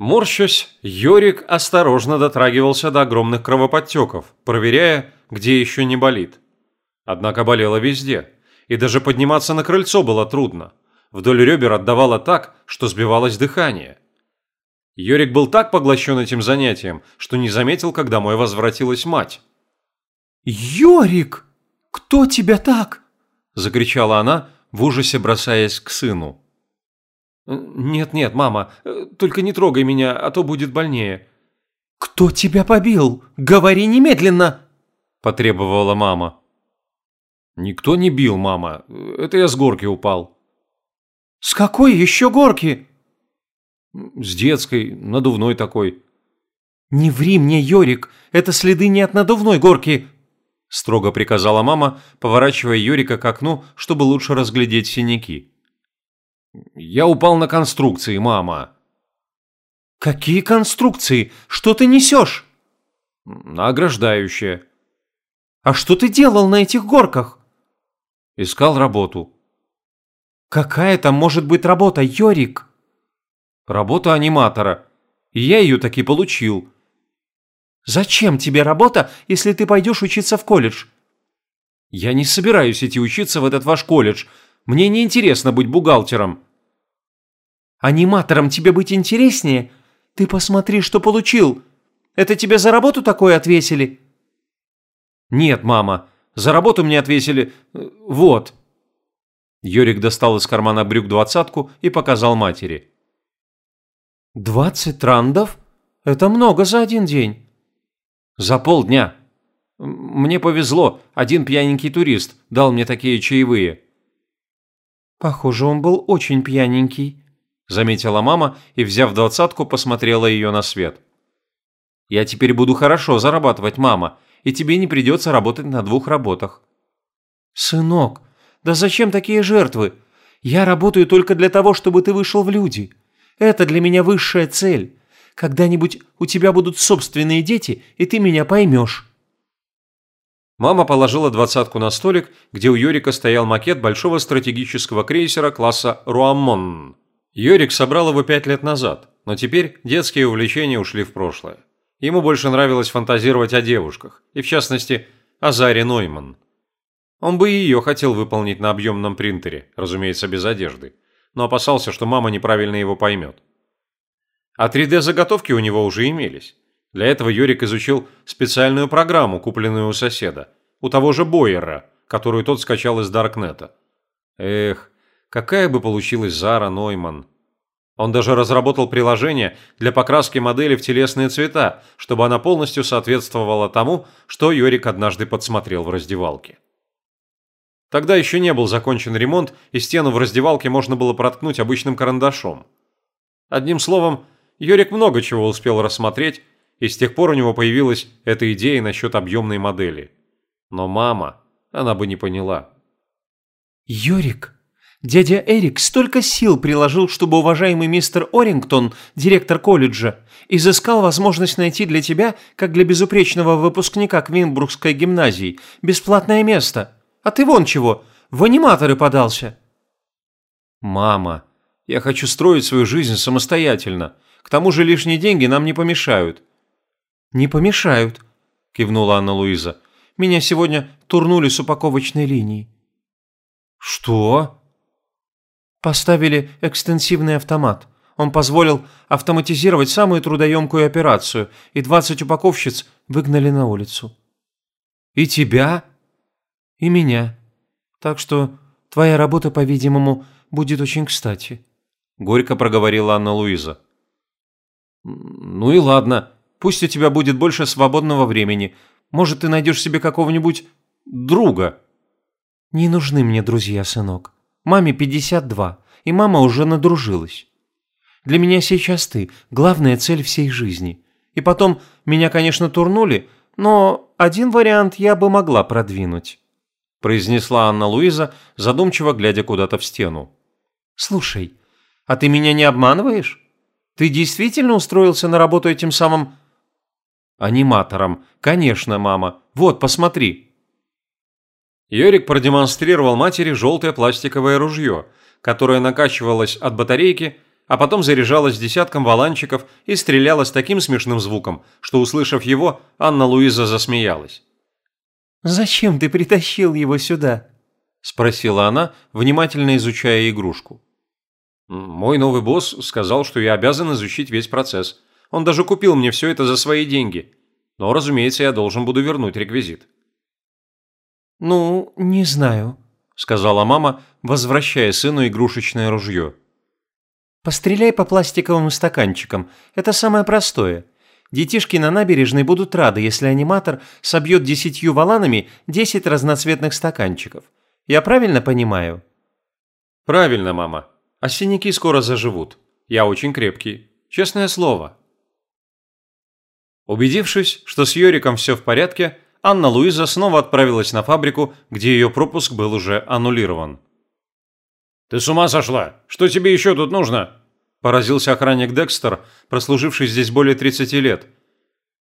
Морщась, Йорик осторожно дотрагивался до огромных кровоподтеков, проверяя, где еще не болит. Однако болело везде, и даже подниматься на крыльцо было трудно. Вдоль ребер отдавало так, что сбивалось дыхание. Йорик был так поглощен этим занятием, что не заметил, когда мой возвратилась мать. «Йорик, кто тебя так?» – закричала она, в ужасе бросаясь к сыну. «Нет-нет, мама, только не трогай меня, а то будет больнее». «Кто тебя побил? Говори немедленно!» – потребовала мама. «Никто не бил, мама. Это я с горки упал». «С какой еще горки?» «С детской, надувной такой». «Не ври мне, Йорик, это следы не от надувной горки!» Строго приказала мама, поворачивая Йорика к окну, чтобы лучше разглядеть синяки. «Я упал на конструкции, мама». «Какие конструкции? Что ты несешь?» «На ограждающее». «А что ты делал на этих горках?» «Искал работу». «Какая там может быть работа, Йорик?» «Работа аниматора. И я ее таки получил». «Зачем тебе работа, если ты пойдешь учиться в колледж?» «Я не собираюсь идти учиться в этот ваш колледж. Мне не интересно быть бухгалтером». «Аниматором тебе быть интереснее? Ты посмотри, что получил. Это тебе за работу такое отвесили?» «Нет, мама, за работу мне отвесили... Э, вот». Йорик достал из кармана брюк двадцатку и показал матери. «Двадцать трандов? Это много за один день». «За полдня. Мне повезло, один пьяненький турист дал мне такие чаевые». «Похоже, он был очень пьяненький», – заметила мама и, взяв двадцатку, посмотрела ее на свет. «Я теперь буду хорошо зарабатывать, мама, и тебе не придется работать на двух работах». «Сынок, да зачем такие жертвы? Я работаю только для того, чтобы ты вышел в люди. Это для меня высшая цель. Когда-нибудь у тебя будут собственные дети, и ты меня поймешь». Мама положила двадцатку на столик, где у Йорика стоял макет большого стратегического крейсера класса «Руаммон». Йорик собрал его пять лет назад, но теперь детские увлечения ушли в прошлое. Ему больше нравилось фантазировать о девушках, и в частности, о Заре Нойман. Он бы и ее хотел выполнить на объемном принтере, разумеется, без одежды, но опасался, что мама неправильно его поймет. А 3D-заготовки у него уже имелись. Для этого Йорик изучил специальную программу, купленную у соседа, у того же Бойера, которую тот скачал из Даркнета. Эх, какая бы получилась Зара Нойман. Он даже разработал приложение для покраски модели в телесные цвета, чтобы она полностью соответствовала тому, что Йорик однажды подсмотрел в раздевалке. Тогда еще не был закончен ремонт, и стену в раздевалке можно было проткнуть обычным карандашом. Одним словом, Йорик много чего успел рассмотреть, и с тех пор у него появилась эта идея насчет объемной модели. Но мама, она бы не поняла. «Йорик, дядя Эрик столько сил приложил, чтобы уважаемый мистер Орингтон, директор колледжа, изыскал возможность найти для тебя, как для безупречного выпускника Квинбургской гимназии, бесплатное место. А ты вон чего, в аниматоры подался». «Мама, я хочу строить свою жизнь самостоятельно. К тому же лишние деньги нам не помешают. «Не помешают», – кивнула Анна Луиза. «Меня сегодня турнули с упаковочной линии». «Что?» «Поставили экстенсивный автомат. Он позволил автоматизировать самую трудоемкую операцию, и 20 упаковщиц выгнали на улицу». «И тебя?» «И меня. Так что твоя работа, по-видимому, будет очень кстати», – горько проговорила Анна Луиза. «Ну и ладно», Пусть у тебя будет больше свободного времени. Может, ты найдешь себе какого-нибудь друга». «Не нужны мне друзья, сынок. Маме 52, и мама уже надружилась. Для меня сейчас ты – главная цель всей жизни. И потом, меня, конечно, турнули, но один вариант я бы могла продвинуть», – произнесла Анна-Луиза, задумчиво глядя куда-то в стену. «Слушай, а ты меня не обманываешь? Ты действительно устроился на работу этим самым Аниматором. Конечно, мама. Вот, посмотри. Йорик продемонстрировал матери желтое пластиковое ружье, которое накачивалось от батарейки, а потом заряжалась десятком валанчиков и стреляла с таким смешным звуком, что, услышав его, Анна Луиза засмеялась. «Зачем ты притащил его сюда?» – спросила она, внимательно изучая игрушку. «Мой новый босс сказал, что я обязан изучить весь процесс. Он даже купил мне все это за свои деньги. Но, разумеется, я должен буду вернуть реквизит». «Ну, не знаю», – сказала мама, возвращая сыну игрушечное ружье. «Постреляй по пластиковым стаканчикам. Это самое простое. Детишки на набережной будут рады, если аниматор собьет десятью валанами десять разноцветных стаканчиков. Я правильно понимаю?» «Правильно, мама. А синяки скоро заживут. Я очень крепкий. Честное слово». Убедившись, что с Йориком все в порядке, Анна Луиза снова отправилась на фабрику, где ее пропуск был уже аннулирован. «Ты с ума сошла? Что тебе еще тут нужно?» Поразился охранник Декстер, прослуживший здесь более 30 лет.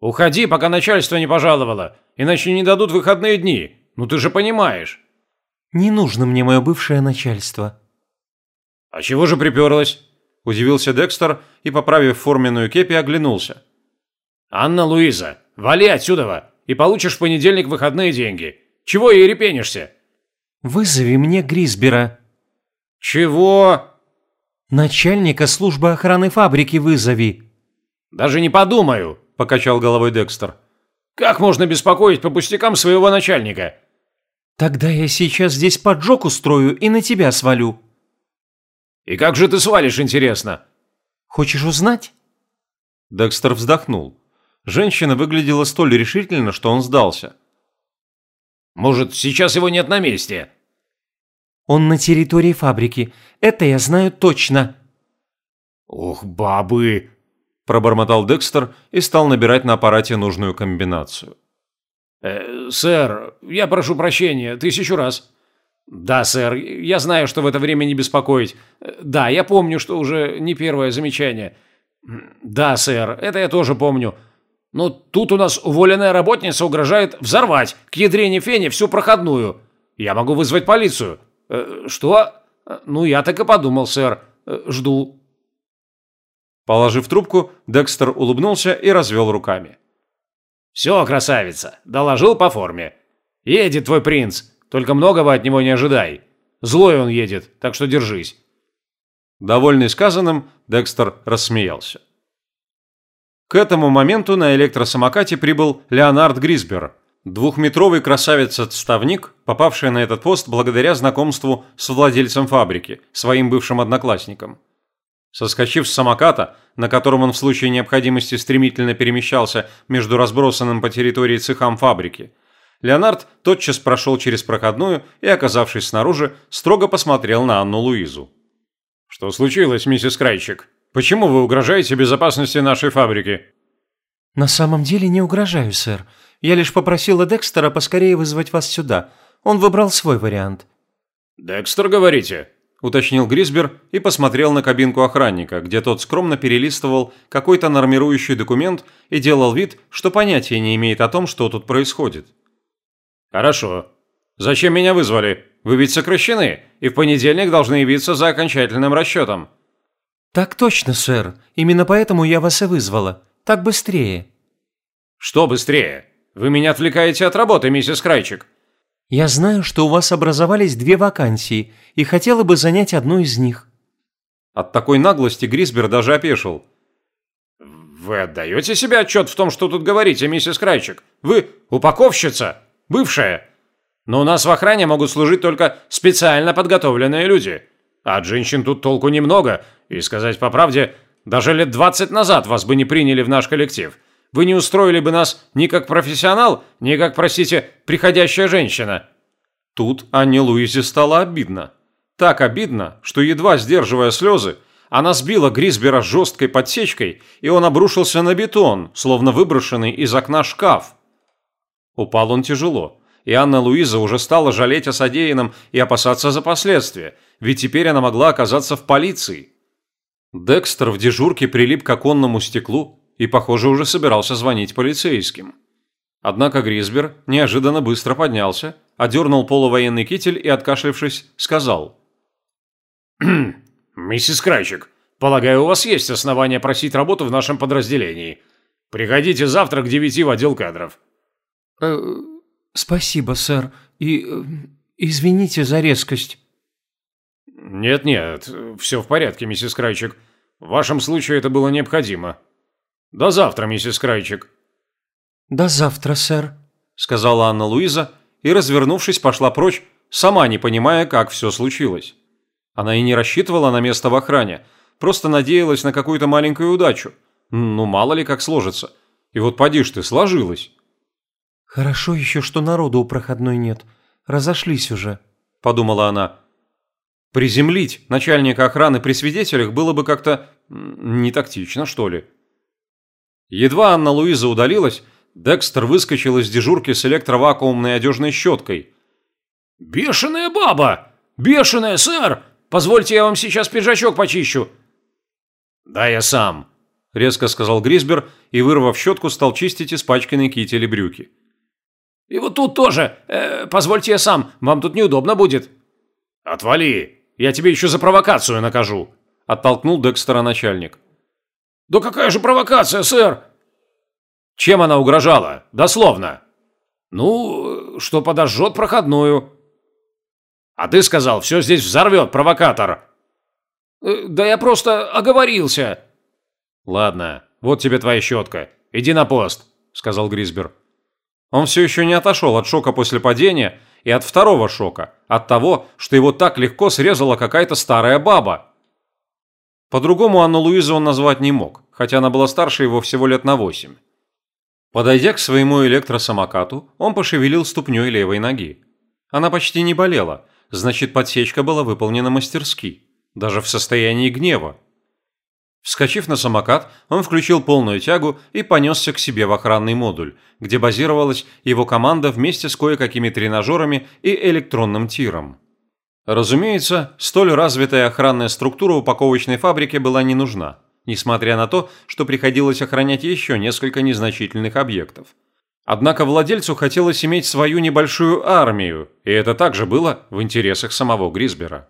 «Уходи, пока начальство не пожаловало, иначе не дадут выходные дни. Ну ты же понимаешь». «Не нужно мне мое бывшее начальство». «А чего же приперлась?» – удивился Декстер и, поправив форменную кепи, оглянулся. «Анна Луиза, вали отсюда и получишь в понедельник выходные деньги. Чего ей репенишься?» «Вызови мне Грисбера». «Чего?» «Начальника службы охраны фабрики вызови». «Даже не подумаю», – покачал головой Декстер. «Как можно беспокоить по пустякам своего начальника?» «Тогда я сейчас здесь поджог устрою и на тебя свалю». «И как же ты свалишь, интересно?» «Хочешь узнать?» Декстер вздохнул. Женщина выглядела столь решительно, что он сдался. «Может, сейчас его нет на месте?» Он на территории фабрики. Это я знаю точно». «Ух, бабы!» – пробормотал Декстер и стал набирать на аппарате нужную комбинацию. Э, «Сэр, я прошу прощения, тысячу раз». «Да, сэр, я знаю, что в это время не беспокоить. Да, я помню, что уже не первое замечание. Да, сэр, это я тоже помню. Но тут у нас уволенная работница угрожает взорвать к ядрене фене всю проходную. Я могу вызвать полицию. Э, «Что? Ну, я так и подумал, сэр. Э, жду». Положив трубку, Декстер улыбнулся и развел руками. «Все, красавица, доложил по форме. Едет твой принц, только многого от него не ожидай. Злой он едет, так что держись». Довольный сказанным, Декстер рассмеялся. К этому моменту на электросамокате прибыл Леонард Грисбер, Двухметровый красавец-отставник, попавший на этот пост благодаря знакомству с владельцем фабрики, своим бывшим одноклассником. Соскочив с самоката, на котором он в случае необходимости стремительно перемещался между разбросанным по территории цехам фабрики, Леонард тотчас прошел через проходную и, оказавшись снаружи, строго посмотрел на Анну Луизу. «Что случилось, миссис Крайчик? Почему вы угрожаете безопасности нашей фабрики?» «На самом деле не угрожаю, сэр. Я лишь попросила Декстера поскорее вызвать вас сюда. Он выбрал свой вариант». «Декстер, говорите?» – уточнил Грисбер и посмотрел на кабинку охранника, где тот скромно перелистывал какой-то нормирующий документ и делал вид, что понятия не имеет о том, что тут происходит. «Хорошо. Зачем меня вызвали? Вы ведь сокращены, и в понедельник должны явиться за окончательным расчетом». «Так точно, сэр. Именно поэтому я вас и вызвала. Так быстрее». «Что быстрее? Вы меня отвлекаете от работы, миссис Крайчик». «Я знаю, что у вас образовались две вакансии, и хотела бы занять одну из них». От такой наглости Грисбер даже опешил. «Вы отдаете себе отчет в том, что тут говорите, миссис Крайчик? Вы упаковщица? Бывшая? Но у нас в охране могут служить только специально подготовленные люди. А от женщин тут толку немного, и, сказать по правде, даже лет 20 назад вас бы не приняли в наш коллектив. Вы не устроили бы нас ни как профессионал, ни как, простите, приходящая женщина». Тут Анне Луизе стало обидно. Так обидно, что, едва сдерживая слезы, она сбила Грисбера жесткой подсечкой, и он обрушился на бетон, словно выброшенный из окна шкаф. Упал он тяжело, и Анна Луиза уже стала жалеть о содеянном и опасаться за последствия, ведь теперь она могла оказаться в полиции. Декстер в дежурке прилип к оконному стеклу и, похоже, уже собирался звонить полицейским. Однако Грисбер неожиданно быстро поднялся, одернул полувоенный китель и, откашлившись, сказал. «Миссис Крайчик, Полагаю, у вас есть основания просить работу в нашем подразделении. Приходите завтра к девяти в отдел кадров». Э, «Спасибо, сэр, и э, извините за резкость». «Нет-нет, все в порядке, миссис Крайчик. В вашем случае это было необходимо. До завтра, миссис Крайчик». «До завтра, сэр», – сказала Анна Луиза и, развернувшись, пошла прочь, сама не понимая, как все случилось. Она и не рассчитывала на место в охране, просто надеялась на какую-то маленькую удачу. Ну, мало ли как сложится. И вот поди ж ты, сложилось. «Хорошо еще, что народу у проходной нет. Разошлись уже», – подумала она. Приземлить начальника охраны при свидетелях было бы как-то не тактично, что ли. Едва Анна Луиза удалилась, Декстер выскочил из дежурки с электровакуумной одежной щеткой. «Бешеная баба! Бешеная, сэр! Позвольте, я вам сейчас пиджачок почищу!» «Да я сам», – резко сказал Грисбер и, вырвав щетку, стал чистить испачканные кители брюки. «И вот тут тоже. Э, позвольте я сам, вам тут неудобно будет». «Отвали! Я тебе еще за провокацию накажу!» – оттолкнул Декстера начальник. «Да какая же провокация, сэр?» Чем она угрожала? Дословно. Ну, что подожжет проходную. А ты сказал, все здесь взорвет провокатор. Э, да я просто оговорился. Ладно, вот тебе твоя щетка. Иди на пост, сказал Грисбер. Он все еще не отошел от шока после падения и от второго шока, от того, что его так легко срезала какая-то старая баба. По-другому Анну Луизу он назвать не мог, хотя она была старше его всего лет на восемь. Подойдя к своему электросамокату, он пошевелил ступней левой ноги. Она почти не болела, значит подсечка была выполнена мастерски, даже в состоянии гнева. Вскочив на самокат, он включил полную тягу и понесся к себе в охранный модуль, где базировалась его команда вместе с кое-какими тренажерами и электронным тиром. Разумеется, столь развитая охранная структура упаковочной фабрики была не нужна несмотря на то, что приходилось охранять еще несколько незначительных объектов. Однако владельцу хотелось иметь свою небольшую армию, и это также было в интересах самого Грисбера.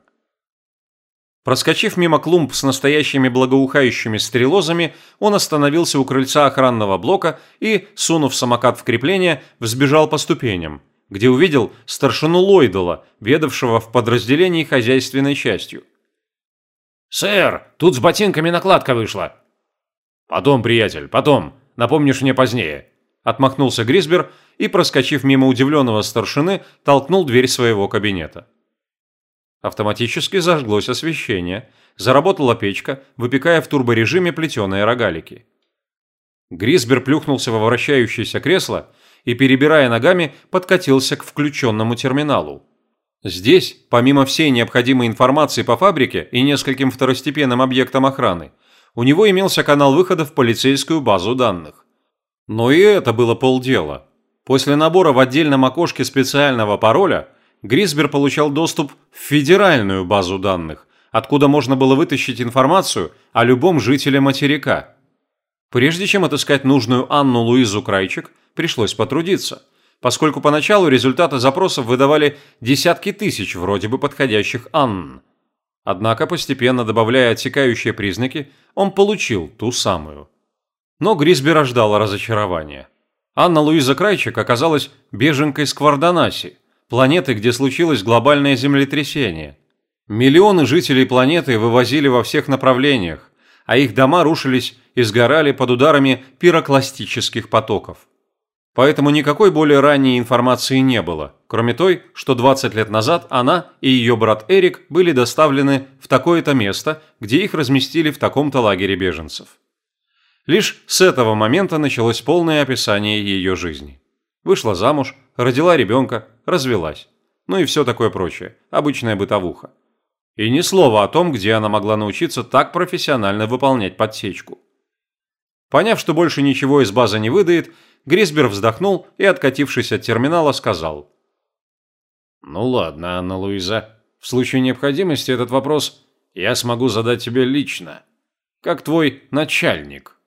Проскочив мимо клумб с настоящими благоухающими стрелозами, он остановился у крыльца охранного блока и, сунув самокат в крепление, взбежал по ступеням, где увидел старшину Ллойдола, ведавшего в подразделении хозяйственной частью. «Сэр, тут с ботинками накладка вышла». «Потом, приятель, потом. Напомнишь мне позднее». Отмахнулся Грисбер и, проскочив мимо удивленного старшины, толкнул дверь своего кабинета. Автоматически зажглось освещение, заработала печка, выпекая в турборежиме плетеные рогалики. Грисбер плюхнулся во вращающееся кресло и, перебирая ногами, подкатился к включенному терминалу. Здесь, помимо всей необходимой информации по фабрике и нескольким второстепенным объектам охраны, у него имелся канал выхода в полицейскую базу данных. Но и это было полдела. После набора в отдельном окошке специального пароля Грисбер получал доступ в федеральную базу данных, откуда можно было вытащить информацию о любом жителе материка. Прежде чем отыскать нужную Анну Луизу Крайчик, пришлось потрудиться – поскольку поначалу результаты запросов выдавали десятки тысяч вроде бы подходящих Анн. Однако, постепенно добавляя отсекающие признаки, он получил ту самую. Но Грисбера ждало разочарование. Анна Луиза Крайчик оказалась беженкой с Кварданаси, планеты, где случилось глобальное землетрясение. Миллионы жителей планеты вывозили во всех направлениях, а их дома рушились и сгорали под ударами пирокластических потоков. Поэтому никакой более ранней информации не было, кроме той, что 20 лет назад она и ее брат Эрик были доставлены в такое-то место, где их разместили в таком-то лагере беженцев. Лишь с этого момента началось полное описание ее жизни. Вышла замуж, родила ребенка, развелась. Ну и все такое прочее, обычная бытовуха. И ни слова о том, где она могла научиться так профессионально выполнять подсечку. Поняв, что больше ничего из базы не выдает, Грисбер вздохнул и, откатившись от терминала, сказал. «Ну ладно, Анна Луиза. В случае необходимости этот вопрос я смогу задать тебе лично, как твой начальник».